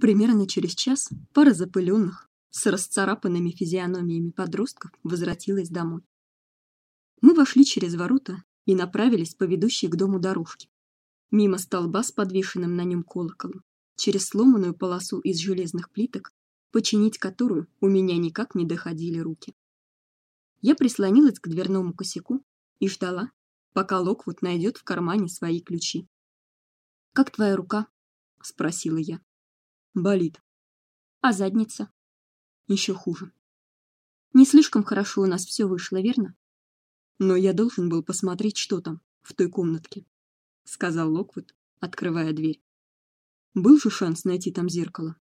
Примерно через час пара запыленных, с расцарапанными физиономиями подростков возвратилась домой. Мы вошли через ворота и направились по ведущей к дому дорожке. Мимо столба с подвешенным на нем колоколом, через сломанную полосу из железных плиток, починить которую у меня никак не доходили руки. Я прислонилась к дверному косяку и ждала, пока Локвуд найдет в кармане свои ключи. Как твоя рука? спросила я. Болит. А задница? Еще хуже. Не слишком хорошо у нас все вышло, верно? Но я должен был посмотреть, что там в той комнатке, сказал Локвуд, открывая дверь. Был же шанс найти там зеркало.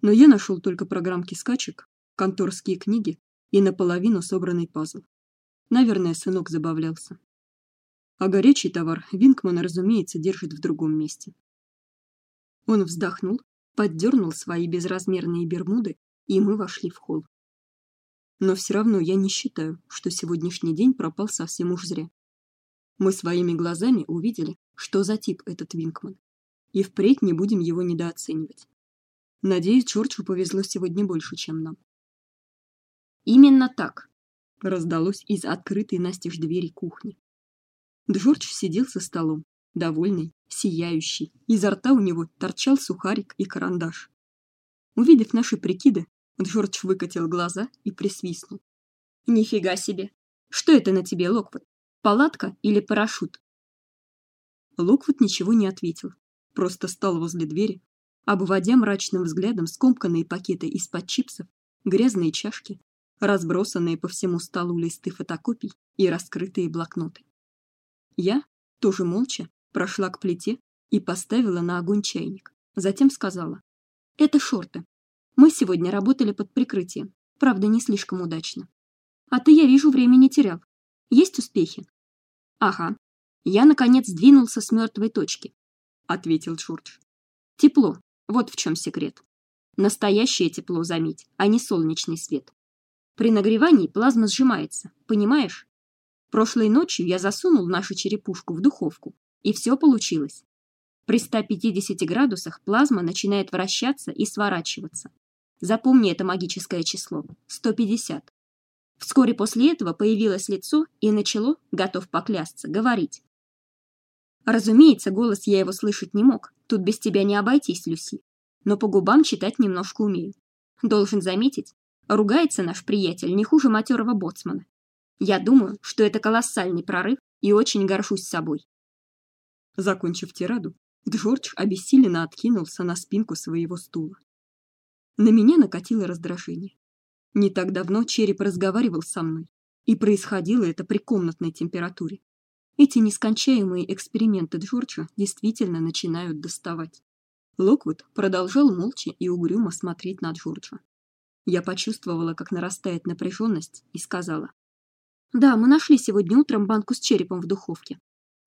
Но я нашел только программки скачек, конторские книги и наполовину собранный пазл. Наверное, сынок забавлялся. А горячий товар Винкман, разумеется, держит в другом месте. Он вздохнул поддернул свои безразмерные бермуды, и мы вошли в холл. Но все равно я не считаю, что сегодняшний день пропал совсем уж зря. Мы своими глазами увидели, что за тип этот Винкман, и впредь не будем его недооценивать. Надеюсь, Джорджу повезло сегодня больше, чем нам. Именно так, раздалось из открытой настежь двери кухни. Джордж сидел за столом, довольный, сияющий. Изо рта у него торчал сухарик и карандаш. Увидев наши прикиды, Джордж выкатил глаза и присвистнул. Нифига себе. Что это на тебе, Локвуд? Палатка или парашют? Локвуд ничего не ответил, просто стал возле двери, обводя мрачным взглядом скомканные пакеты из-под чипсов, грязные чашки, разбросанные по всему столу листы фотокопий и раскрытые блокноты. Я, тоже молча, прошла к плите и поставила на огонь чайник. Затем сказала: "Это шорты. Мы сегодня работали под прикрытием, правда, не слишком удачно. А ты, я вижу, времени терял. Есть успехи?" "Ага. Я наконец сдвинулся с мертвой точки", ответил Джордж. "Тепло. Вот в чем секрет. Настоящее тепло, заметь, а не солнечный свет. При нагревании плазма сжимается, понимаешь? Прошлой ночью я засунул нашу черепушку в духовку и все получилось. При 150 градусах плазма начинает вращаться и сворачиваться. Запомни это магическое число 150. Вскоре после этого появилось лицо и начало, готов поклясться, говорить. Разумеется, голос я его слышать не мог. Тут без тебя не обойтись, Люси. Но по губам читать немножко умею. Должен заметить, ругается наш приятель не хуже матерого боцмана. Я думаю, что это колоссальный прорыв и очень горжусь собой. Закончив тираду, Джордж обессиленно откинулся на спинку своего стула. На меня накатило раздражение. Не так давно череп разговаривал со мной, и происходило это при комнатной температуре. Эти нескончаемые эксперименты Джорджа действительно начинают доставать. Локвуд продолжал молча и угрюмо смотреть на Джорджа. Я почувствовала, как нарастает напряженность, и сказала: "Да, мы нашли сегодня утром банку с черепом в духовке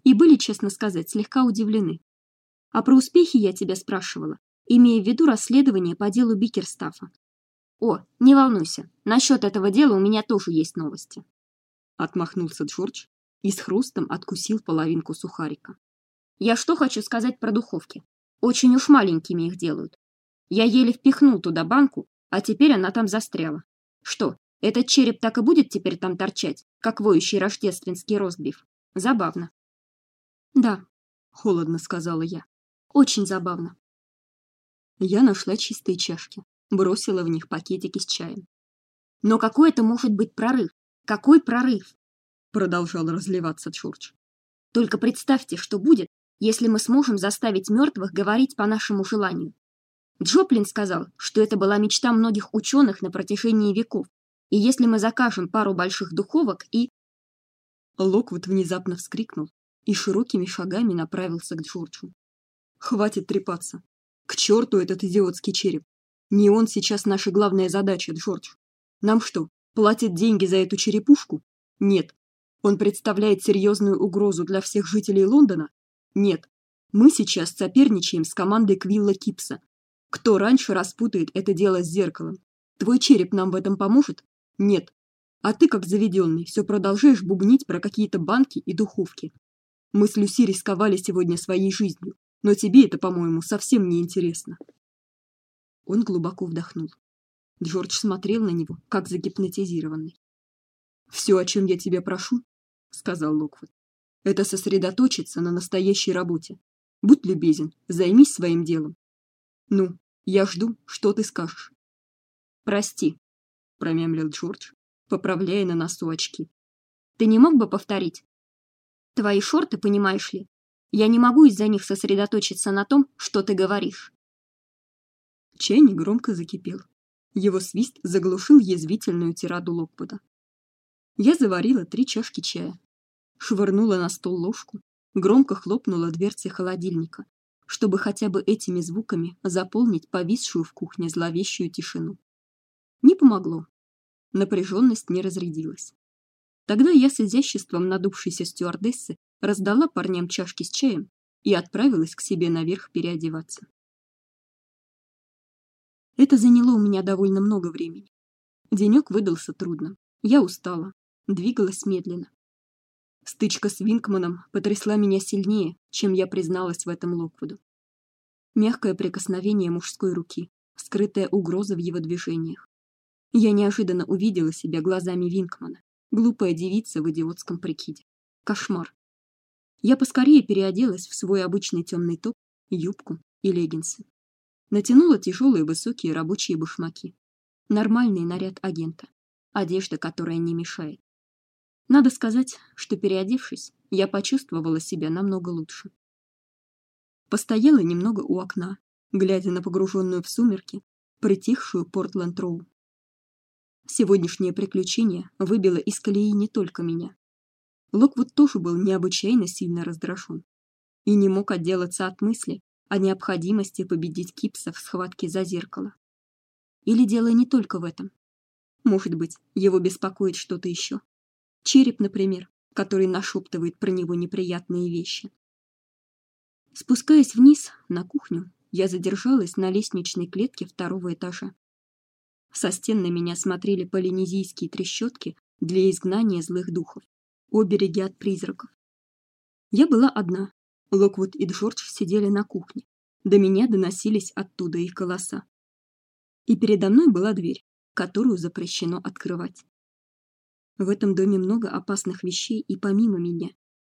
и были, честно сказать, слегка удивлены. А про успехи я тебя спрашивала, имея в виду расследование по делу Бикерстафа. О, не волнуйся, насчет этого дела у меня тоже есть новости. Отмахнулся Джордж и с хрустом откусил половинку сухарика. Я что хочу сказать про духовки? Очень уж маленькими их делают. Я еле впихнул туда банку, а теперь она там застряла. Что, этот череп так и будет теперь там торчать, как воющий рождественский ростбиф? Забавно. Да, холодно сказала я. Очень забавно. Я нашла чистые чашки, бросила в них пакетики с чаем. Но какой это может быть прорыв? Какой прорыв? продолжал разливаться Чурч. Только представьте, что будет, если мы сможем заставить мертвых говорить по нашему желанию. Джоплин сказал, что это была мечта многих ученых на протяжении веков. И если мы закажем пару больших духовок и Локвуд внезапно вскрикнул и широкими шагами направился к Джорджу. Хватит трепаться. К черту этот идиотский череп. Не он сейчас наша главная задача, Джордж. Нам что, платят деньги за эту черепушку? Нет. Он представляет серьезную угрозу для всех жителей Лондона? Нет. Мы сейчас соперничаем с командой Квилла Кипса. Кто раньше распутает это дело с зеркалом? Твой череп нам в этом поможет? Нет. А ты, как заведенный, все продолжаешь бубнить про какие-то банки и духовки. Мы с Люси рисковали сегодня своей жизнью, но тебе это, по-моему, совсем не интересно. Он глубоко вдохнул. Джордж смотрел на него, как загипнотизированный. Все, о чем я тебя прошу, сказал Локвуд, это сосредоточиться на настоящей работе. Будь любезен, займись своим делом. Ну, я жду, что ты скажешь. Прости, промямлил Джордж, поправляя на носу очки. Ты не мог бы повторить? Твои шорты, понимаешь ли? Я не могу из-за них сосредоточиться на том, что ты говоришь. Чайник громко закипел. Его свист заглушил язвительную тираду Локвуда. Я заварила три чашки чая, швырнула на стол ложку, громко хлопнула дверцей холодильника, чтобы хотя бы этими звуками заполнить повисшую в кухне зловещую тишину. Не помогло. Напряженность не разрядилась. Тогда я с изяществом надувшейся стюардессы раздала парням чашки с чаем и отправилась к себе наверх переодеваться. Это заняло у меня довольно много времени. Денек выдался трудным. Я устала, двигалась медленно. Стычка с Винкманом потрясла меня сильнее, чем я призналась в этом Локвуду. Мягкое прикосновение мужской руки, скрытая угроза в его движениях. Я неожиданно увидела себя глазами Винкмана, глупая девица в идиотском прикиде. Кошмар. Я поскорее переоделась в свой обычный темный топ, юбку и леггинсы. Натянула тяжелые высокие рабочие башмаки. Нормальный наряд агента. Одежда, которая не мешает. Надо сказать, что переодевшись, я почувствовала себя намного лучше. Постояла немного у окна, глядя на погруженную в сумерки, притихшую Портленд-Роу. Сегодняшнее приключение выбило из колеи не только меня. Локвуд тоже был необычайно сильно раздражен и не мог отделаться от мысли, о необходимости победить Кипса в схватке за зеркало. Или дело не только в этом. Может быть, его беспокоит что-то еще. Череп, например, который нашептывает про него неприятные вещи. Спускаясь вниз на кухню, я задержалась на лестничной клетке второго этажа. Со стен на меня смотрели полинезийские трещотки для изгнания злых духов, обереги от призраков. Я была одна, Локвуд и Джордж сидели на кухне. До меня доносились оттуда их голоса. И передо мной была дверь, которую запрещено открывать. В этом доме много опасных вещей, и помимо меня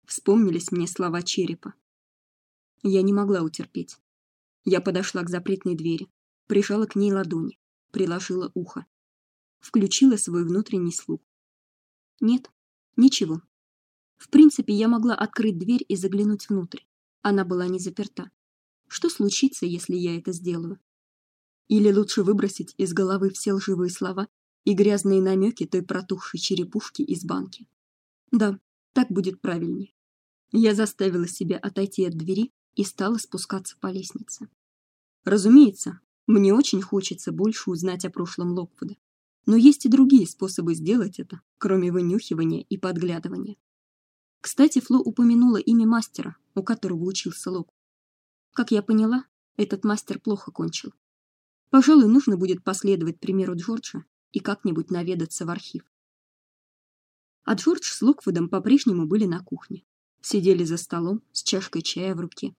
вспомнились мне слова черепа. Я не могла утерпеть. Я подошла к запретной двери, прижала к ней ладони, приложила ухо, включила свой внутренний слух. Нет, ничего. В принципе, я могла открыть дверь и заглянуть внутрь. Она была не заперта. Что случится, если я это сделаю? Или лучше выбросить из головы все лживые слова и грязные намеки той протухшей черепушки из банки. Да, так будет правильнее. Я заставила себя отойти от двери и стала спускаться по лестнице. Разумеется, мне очень хочется больше узнать о прошлом Локвуда, но есть и другие способы сделать это, кроме вынюхивания и подглядывания. Кстати, Фло упомянула имя мастера, у которого учился Лок. Как я поняла, этот мастер плохо кончил. Пожалуй, нужно будет последовать примеру Джорджа и как-нибудь наведаться в архив. А Джордж с Локвудом по-прежнему были на кухне, сидели за столом с чашкой чая в руке.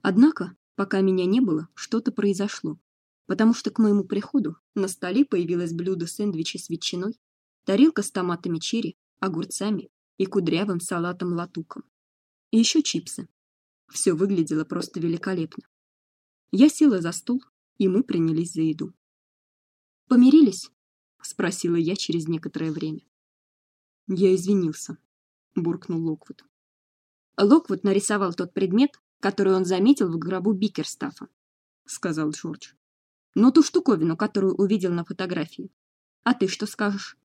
Однако, пока меня не было, что-то произошло, потому что к моему приходу на столе появилось блюдо сэндвичи с ветчиной, тарелка с томатами черри, огурцами и кудрявым салатом латуком. И еще чипсы. Все выглядело просто великолепно. Я села за стол, и мы принялись за еду. Помирились? спросила я через некоторое время. Я извинился, буркнул Локвуд. Локвуд нарисовал тот предмет, который он заметил в гробу Бикерстафа, сказал Джордж. Но ту штуковину, которую увидел на фотографии. А ты что скажешь?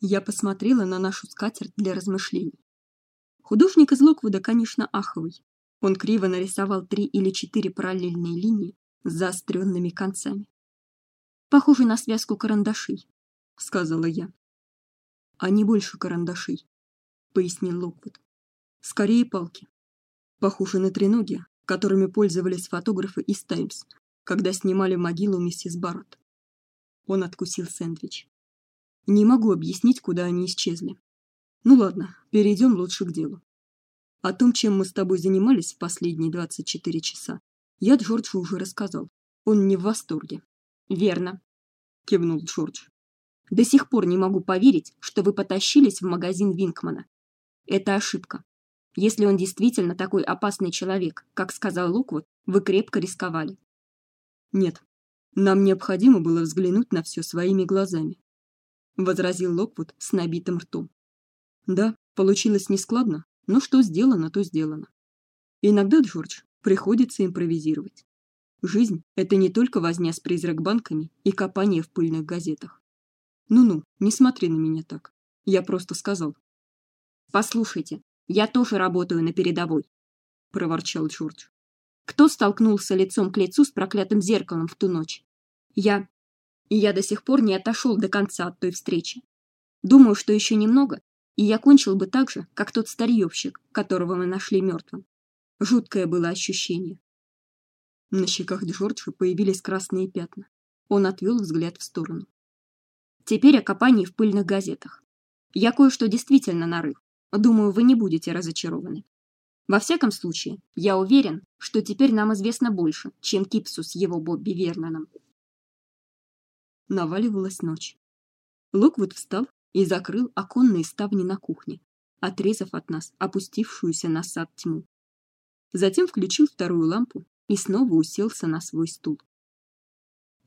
Я посмотрела на нашу скатерть для размышлений. Художник из Локвуда, конечно, аховый. Он криво нарисовал три или четыре параллельные линии с заостренными концами. Похоже на связку карандашей, сказала я. Они больше карандашей, пояснил Локвуд. Скорее палки. Похожи на треноги, которыми пользовались фотографы из Таймс, когда снимали могилу миссис Барретт. Он откусил сэндвич. Не могу объяснить, куда они исчезли. Ну ладно, перейдем лучше к делу. О том, чем мы с тобой занимались в последние 24 часа, я Джорджу уже рассказал. Он не в восторге. Верно, кивнул Джордж. До сих пор не могу поверить, что вы потащились в магазин Винкмана. Это ошибка. Если он действительно такой опасный человек, как сказал Луквуд, вы крепко рисковали. Нет. Нам необходимо было взглянуть на все своими глазами, возразил Локвуд с набитым ртом. Да, получилось нескладно, но что сделано, то сделано. Иногда, Джордж, приходится импровизировать. Жизнь это не только возня с призрак-банками и копание в пыльных газетах. Ну-ну, не смотри на меня так. Я просто сказал. Послушайте, я тоже работаю на передовой, проворчал Джордж. Кто столкнулся лицом к лицу с проклятым зеркалом в ту ночь? Я. И я до сих пор не отошел до конца от той встречи. Думаю, что еще немного, и я кончил бы так же, как тот старьевщик, которого мы нашли мертвым. Жуткое было ощущение. На щеках Джорджа появились красные пятна. Он отвел взгляд в сторону. Теперь о копании в пыльных газетах. Я кое-что действительно нарыл. Думаю, вы не будете разочарованы. Во всяком случае, я уверен, что теперь нам известно больше, чем Кипсу с его Бобби Верноном. Наваливалась ночь. Локвуд встал и закрыл оконные ставни на кухне, отрезав от нас опустившуюся на сад тьму. Затем включил вторую лампу и снова уселся на свой стул.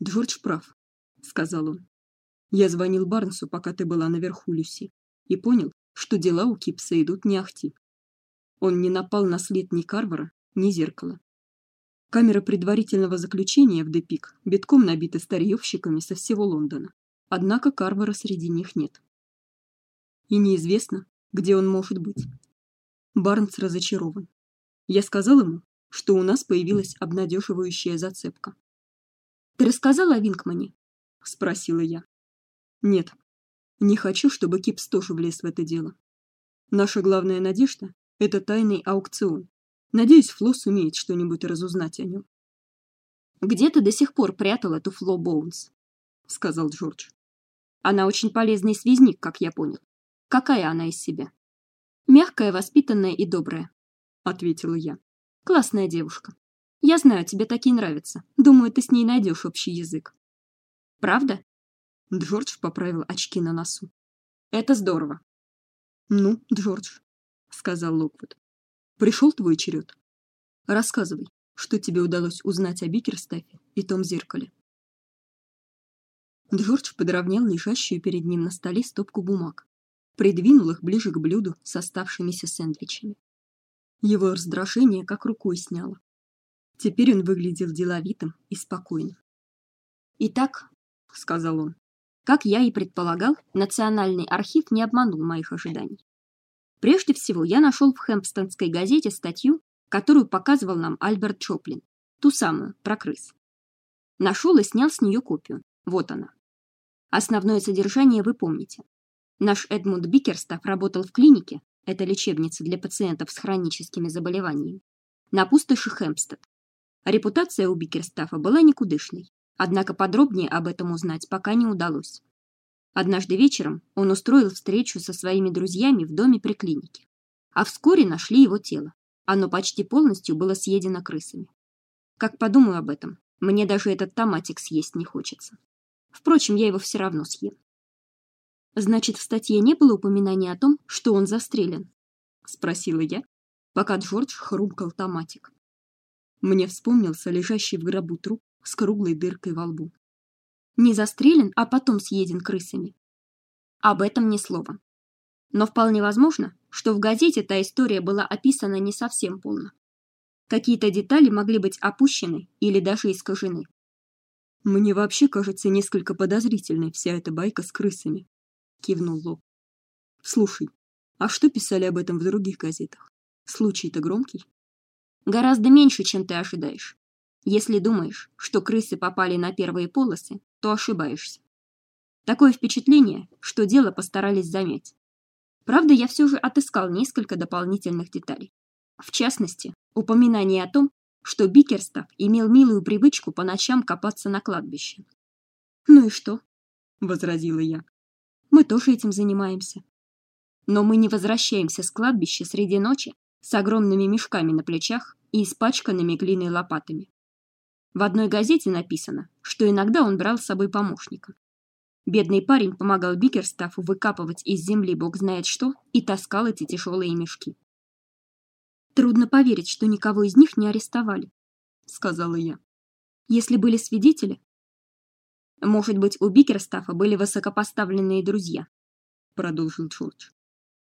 Джордж прав, сказал он. Я звонил Барнсу, пока ты была наверху, Люси, и понял, что дела у Кипса идут не ахти. Он не напал на след ни Карвара, ни зеркала. Камера предварительного заключения в Депик битком набита старьевщиками со всего Лондона. Однако Карвара среди них нет. И неизвестно, где он может быть. Барнс разочарован. Я сказал ему, что у нас появилась обнадеживающая зацепка. Ты рассказал о Винкмане? спросила я. Нет. Не хочу, чтобы Кипс тоже влез в это дело. Наша главная надежда это тайный аукцион. Надеюсь, Фло сумеет что-нибудь разузнать о нем. Где ты до сих пор прятал эту Фло Боунс? сказал Джордж. Она очень полезный связник, как я понял. Какая она из себя? Мягкая, воспитанная и добрая, ответила я. Классная девушка. Я знаю, тебе такие нравятся. Думаю, ты с ней найдешь общий язык. Правда? Джордж поправил очки на носу. Это здорово. Ну, Джордж, сказал Локвуд. Пришел твой черед. Рассказывай, что тебе удалось узнать о Бикерстафе и том зеркале. Джордж подровнял лежащую перед ним на столе стопку бумаг, придвинул их ближе к блюду с оставшимися сэндвичами. Его раздражение как рукой сняло. Теперь он выглядел деловитым и спокойным. "Итак", сказал он. "Как я и предполагал, Национальный архив не обманул моих ожиданий. Прежде всего, я нашел в Хэмпстонской газете статью, которую показывал нам Альберт Чоплин, ту самую про крыс. Нашел и снял с нее копию. Вот она. Основное содержание вы помните. Наш Эдмунд Бикерстаф работал в клинике, это лечебница для пациентов с хроническими заболеваниями, на пустоши Хэмпстед. Репутация у Бикерстафа была никудышной, однако подробнее об этом узнать пока не удалось. Однажды вечером он устроил встречу со своими друзьями в доме при клинике. А вскоре нашли его тело. Оно почти полностью было съедено крысами. Как подумаю об этом, мне даже этот томатик съесть не хочется. Впрочем, я его все равно съем. Значит, в статье не было упоминания о том, что он застрелен, спросила я, пока Джордж хрумкал томатик. Мне вспомнился лежащий в гробу труп с круглой дыркой во лбу. Не застрелен, а потом съеден крысами. Об этом ни слова. Но вполне возможно, что в газете та история была описана не совсем полно. Какие-то детали могли быть опущены или даже искажены. Мне вообще кажется несколько подозрительной вся эта байка с крысами, кивнул Лоб. Слушай, а что писали об этом в других газетах? Случай-то громкий. Гораздо меньше, чем ты ожидаешь. Если думаешь, что крысы попали на первые полосы, то ошибаешься. Такое впечатление, что дело постарались замять. Правда, я все же отыскал несколько дополнительных деталей. В частности, упоминание о том, что Бикерстав имел милую привычку по ночам копаться на кладбище. Ну и что? возразила я. Мы тоже этим занимаемся. Но мы не возвращаемся с кладбища среди ночи с огромными мешками на плечах и испачканными глиной лопатами. В одной газете написано, что иногда он брал с собой помощника. Бедный парень помогал Бикерстафу выкапывать из земли бог знает что и таскал эти тяжелые мешки. Трудно поверить, что никого из них не арестовали, сказала я. Если были свидетели, может быть, у Бикерстафа были высокопоставленные друзья, продолжил Джордж.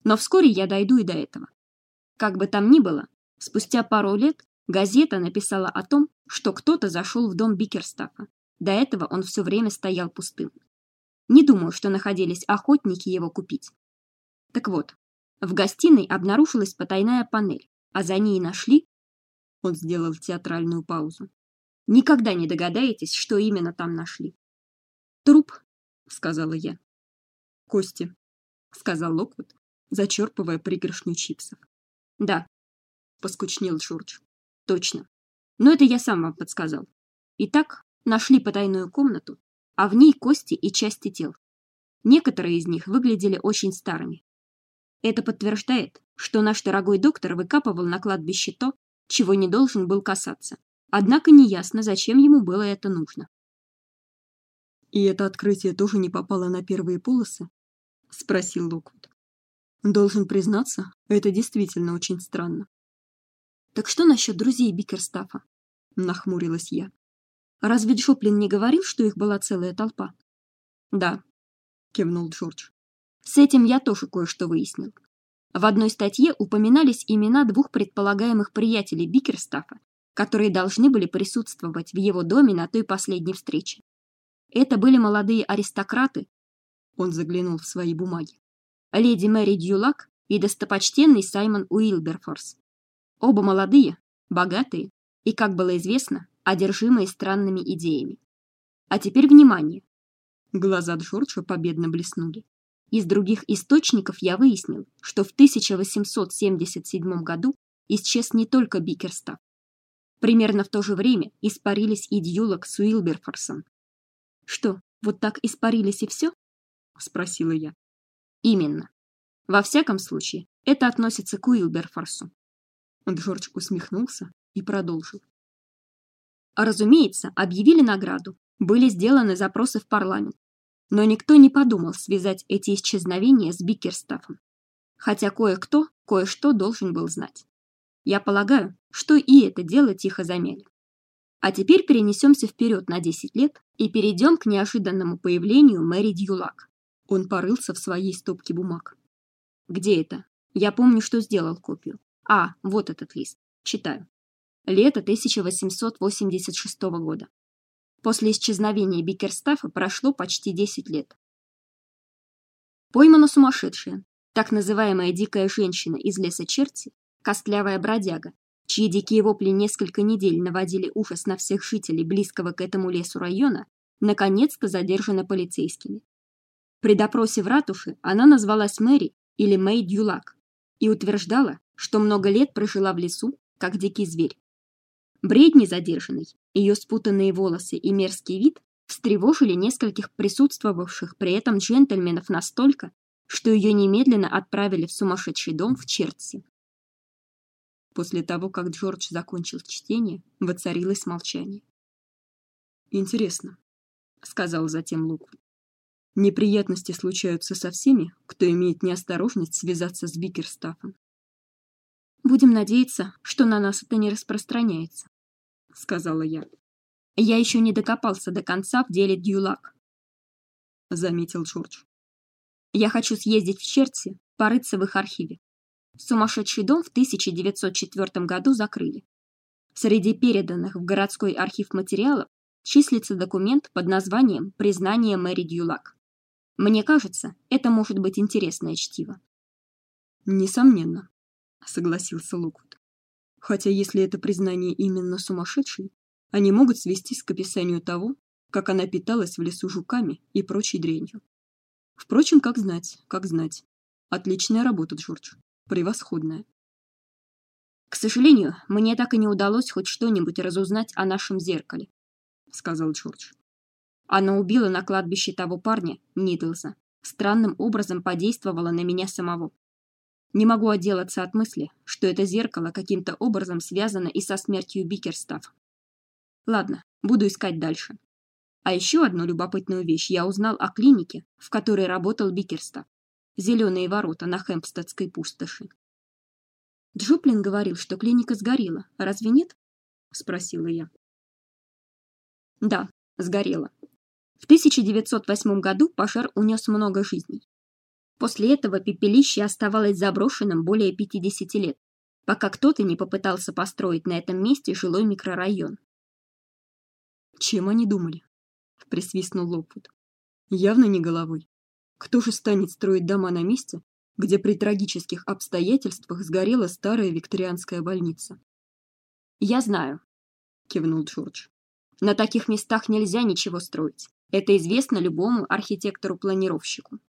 Но вскоре я дойду и до этого. Как бы там ни было, спустя пару лет газета написала о том, что кто-то зашел в дом Бикерстафа. До этого он все время стоял пустым. Не думаю, что находились охотники его купить. Так вот, в гостиной обнаружилась потайная панель, а за ней нашли... Он сделал театральную паузу. Никогда не догадаетесь, что именно там нашли. Труп, сказала я. Кости, сказал Локвуд, зачерпывая пригоршню чипсов. Да, поскучнел Джордж. Точно. Но это я сам вам подсказал. Итак, нашли потайную комнату, а в ней кости и части тел. Некоторые из них выглядели очень старыми. Это подтверждает, что наш дорогой доктор выкапывал на кладбище то, чего не должен был касаться. Однако неясно, зачем ему было это нужно. И это открытие тоже не попало на первые полосы? спросил Локвуд. Должен признаться, это действительно очень странно. Так что насчет друзей Бикерстафа? нахмурилась я. Разве Джоплин не говорил, что их была целая толпа? Да, кивнул Джордж. С этим я тоже кое-что выяснил. В одной статье упоминались имена двух предполагаемых приятелей Бикерстафа, которые должны были присутствовать в его доме на той последней встрече. Это были молодые аристократы. Он заглянул в свои бумаги. Леди Мэри Дьюлак и достопочтенный Саймон Уилберфорс. Оба молодые, богатые и, как было известно, одержимые странными идеями. А теперь внимание. Глаза Джорджа победно блеснули. Из других источников я выяснил, что в 1877 году исчез не только Бикерстаф. Примерно в то же время испарились и Дьюлок с Уилберфорсом. Что, вот так испарились и все? спросила я. Именно. Во всяком случае, это относится к Уилберфорсу. Джордж усмехнулся и продолжил. А разумеется, объявили награду. Были сделаны запросы в парламент. Но никто не подумал связать эти исчезновения с Бикерстафом. Хотя кое-кто кое-что должен был знать. Я полагаю, что и это дело тихо замяли. А теперь перенесемся вперед на 10 лет и перейдем к неожиданному появлению Мэри Дьюлак. Он порылся в своей стопке бумаг. Где это? Я помню, что сделал копию. А, вот этот лист. Читаю. Лето 1886 года. После исчезновения Бикерстафа прошло почти 10 лет. Поймана сумасшедшая, так называемая дикая женщина из леса Черти, костлявая бродяга, чьи дикие вопли несколько недель наводили ужас на всех жителей близкого к этому лесу района, наконец-то задержана полицейскими. При допросе в ратуше она назвалась Мэри или Мэй Дюлак и утверждала, что много лет прожила в лесу, как дикий зверь. Бредни задержанной, ее спутанные волосы и мерзкий вид встревожили нескольких присутствовавших при этом джентльменов настолько, что ее немедленно отправили в сумасшедший дом в Черти. После того, как Джордж закончил чтение, воцарилось молчание. Интересно, сказал затем Лук. Неприятности случаются со всеми, кто имеет неосторожность связаться с Бикерстафом. Будем надеяться, что на нас это не распространяется, сказала я. Я еще не докопался до конца в деле Дьюлак, заметил Джордж. Я хочу съездить в Черти, порыться в их архиве. Сумасшедший дом в 1904 году закрыли. Среди переданных в городской архив материалов числится документ под названием Признание Мэри Дьюлак. Мне кажется, это может быть интересное чтиво. Несомненно, согласился Луквуд. Хотя если это признание именно сумасшедшей, они могут свестись к описанию того, как она питалась в лесу жуками и прочей дрянью. Впрочем, как знать, как знать. Отличная работа, Джордж. Превосходная. К сожалению, мне так и не удалось хоть что-нибудь разузнать о нашем зеркале, сказал Джордж. Оно убило на кладбище того парня, Нидлса. Странным образом подействовало на меня самого. Не могу отделаться от мысли, что это зеркало каким-то образом связано и со смертью Бикерстаф. Ладно, Буду искать дальше. А еще одну любопытную вещь я узнал о клинике, в которой работал Бикерстаф. Зеленые ворота на Хэмпстедской пустоши. Джоплин говорил, что клиника сгорела. Разве нет? спросила я. Да, сгорела. В 1908 году пожар унес много жизней. После этого пепелище оставалось заброшенным более 50 лет, пока кто-то не попытался построить на этом месте жилой микрорайон. Чем они думали? присвистнул Лопвуд. Явно не головой. Кто же станет строить дома на месте, где при трагических обстоятельствах сгорела старая викторианская больница? Я знаю, кивнул Джордж. На таких местах нельзя ничего строить. Это известно любому архитектору-планировщику.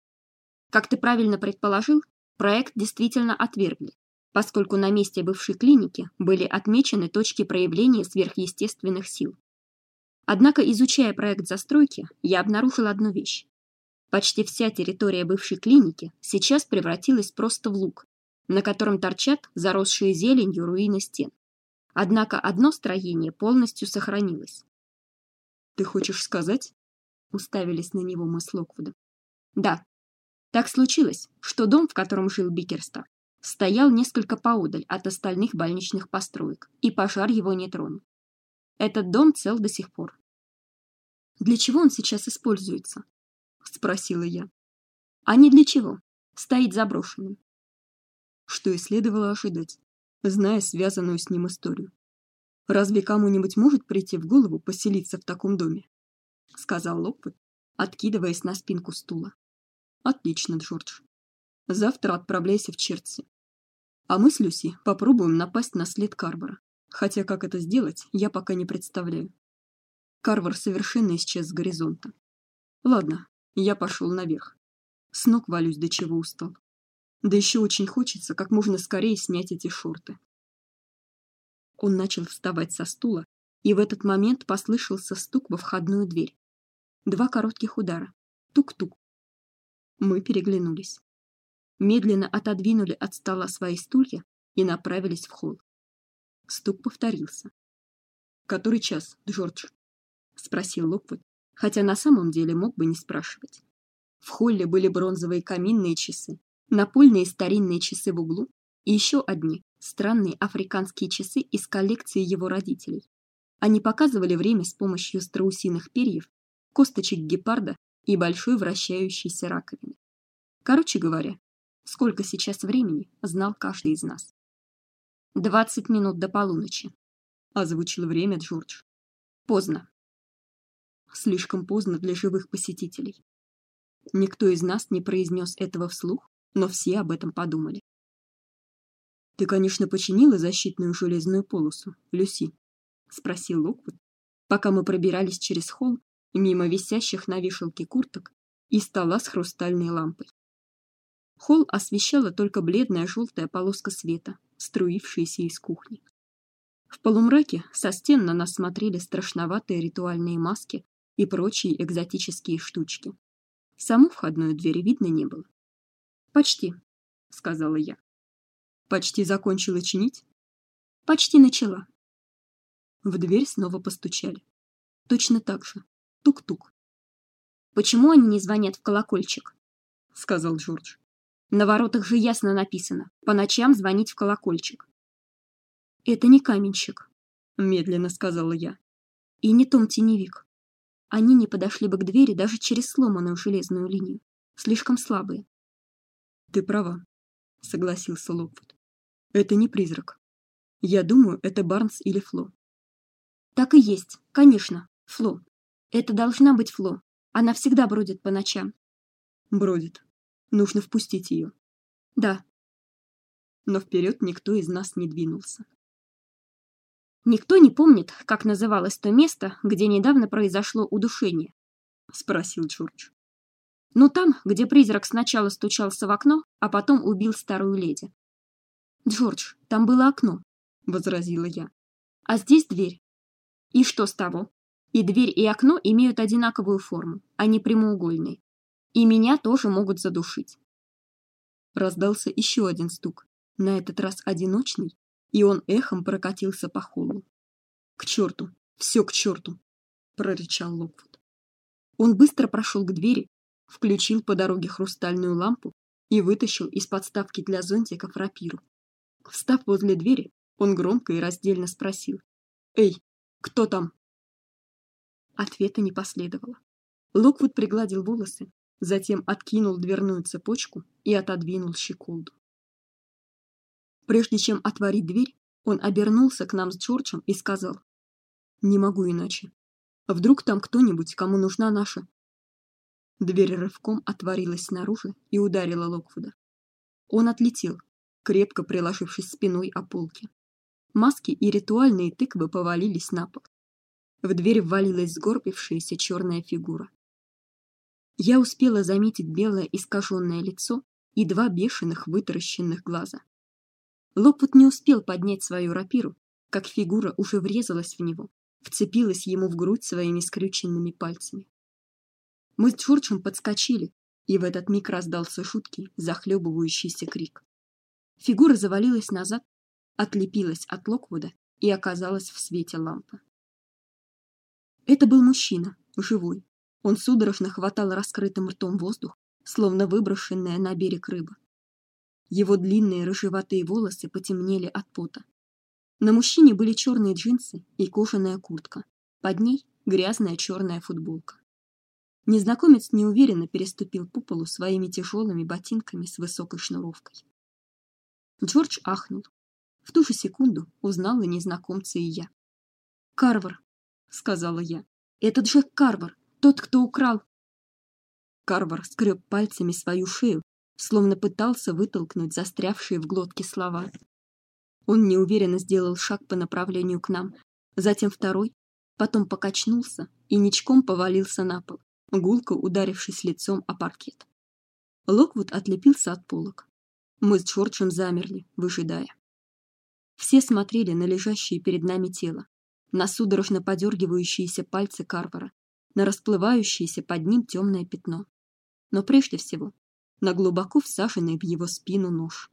Как ты правильно предположил, проект действительно отвергли, поскольку на месте бывшей клиники были отмечены точки проявления сверхъестественных сил. Однако, изучая проект застройки, я обнаружил одну вещь. Почти вся территория бывшей клиники сейчас превратилась просто в луг, на котором торчат заросшие зеленью руины стен. Однако одно строение полностью сохранилось. Ты хочешь сказать? Уставились на него мы с Локвудом. Да. Так случилось, что дом, в котором жил Бикерста, стоял несколько поодаль от остальных больничных построек, и пожар его не тронул. Этот дом цел до сих пор. Для чего он сейчас используется? спросила я. А не для чего. Стоит заброшенным. Что и следовало ожидать, зная связанную с ним историю. Разве кому-нибудь может прийти в голову поселиться в таком доме? сказал Локвуд, откидываясь на спинку стула. Отлично, Джордж. Завтра отправляйся в Черси. А мы с Люси попробуем напасть на след Карбора хотя как это сделать, я пока не представляю. Карвар совершенно исчез с горизонта. Ладно, я пошел наверх. С ног валюсь, до чего устал. Да еще очень хочется как можно скорее снять эти шорты. Он начал вставать со стула, и в этот момент послышался стук во входную дверь. Два коротких удара. Тук-тук. Мы переглянулись. Медленно отодвинули от стола свои стулья и направились в холл. Стук повторился. "Который час, Джордж?" спросил Локвуд, хотя на самом деле мог бы не спрашивать. В холле были бронзовые каминные часы, напольные старинные часы в углу и еще одни странные африканские часы из коллекции его родителей. Они показывали время с помощью страусиных перьев, косточек гепарда и большой вращающейся раковины. Короче говоря, сколько сейчас времени, знал каждый из нас. «Двадцать минут до полуночи», — озвучил время Джордж. «Поздно». Слишком поздно для живых посетителей. Никто из нас не произнес этого вслух, но все об этом подумали. Ты, конечно, починила защитную железную полосу, Люси, спросил Локвуд, пока мы пробирались через холл мимо висящих на вешалке курток и стола с хрустальной лампой. Холл освещала только бледная желтая полоска света, струившиеся из кухни. В полумраке со стен на нас смотрели страшноватые ритуальные маски и прочие экзотические штучки. Саму входную дверь видно не было. Почти, сказала я. Почти закончила чинить? Почти начала. В дверь снова постучали. Точно так же. Тук-тук. Почему они не звонят в колокольчик? сказал Джордж. На воротах же ясно написано: по ночам звонить в колокольчик. Это не каменщик, медленно сказала я. И не том теневик. Они не подошли бы к двери даже через сломанную железную линию. Слишком слабые. Ты права, согласился Локвуд. Это не призрак. Я думаю, это Барнс или Фло. Так и есть, конечно, Фло. Это должна быть Фло. Она всегда бродит по ночам. Бродит, Нужно впустить ее. Да. Но вперед никто из нас не двинулся. Никто не помнит, как называлось то место, где недавно произошло удушение, спросил Джордж. Ну там, где призрак сначала стучался в окно, а потом убил старую леди. Джордж, там было окно, возразила я. А здесь дверь. И что с того? И дверь, и окно имеют одинаковую форму, они прямоугольные. И меня тоже могут задушить. Раздался еще один стук, на этот раз одиночный, и он эхом прокатился по холлу. К черту, все к черту, прорычал Локвуд. Он быстро прошел к двери, включил по дороге хрустальную лампу и вытащил из подставки для зонтиков рапиру. Встав возле двери, он громко и раздельно спросил: "Эй, кто там?" Ответа не последовало. Локвуд пригладил волосы, затем откинул дверную цепочку и отодвинул щеколду. Прежде чем отворить дверь, он обернулся к нам с Джорджем и сказал: "Не могу иначе. Вдруг там кто-нибудь, кому нужна наша?" Дверь рывком отворилась снаружи и ударила Локвуда. Он отлетел, крепко приложившись спиной о полки. Маски и ритуальные тыквы повалились на пол. В дверь ввалилась сгорбившаяся черная фигура. Я успела заметить белое искаженное лицо и два бешеных вытаращенных глаза. Лопут не успел поднять свою рапиру, как фигура уже врезалась в него, вцепилась ему в грудь своими скрюченными пальцами. Мы с Джорджем подскочили, и в этот миг раздался жуткий, захлебывающийся крик. Фигура завалилась назад, отлепилась от Локвуда и оказалась в свете лампы. Это был мужчина, живой. Он судорожно хватал раскрытым ртом воздух, словно выброшенная на берег рыба. Его длинные рыжеватые волосы потемнели от пота. На мужчине были черные джинсы и кожаная куртка. Под ней грязная черная футболка. Незнакомец неуверенно переступил по полу своими тяжелыми ботинками с высокой шнуровкой. Джордж ахнул. В ту же секунду узнал и незнакомца и я. "Карвер", сказала я. "Это Джек Карвер, тот, кто украл". Карвер скреб пальцами свою шею, словно пытался вытолкнуть застрявшие в глотке слова. Он неуверенно сделал шаг по направлению к нам, затем второй, потом покачнулся и ничком повалился на пол, гулко ударившись лицом о паркет. Локвуд отлепился от полок. Мы с Джорджем замерли, выжидая. Все смотрели на лежащее перед нами тело, на судорожно подергивающиеся пальцы Карвара, на расплывающееся под ним темное пятно. Но прежде всего на глубоко всаженный в его спину нож.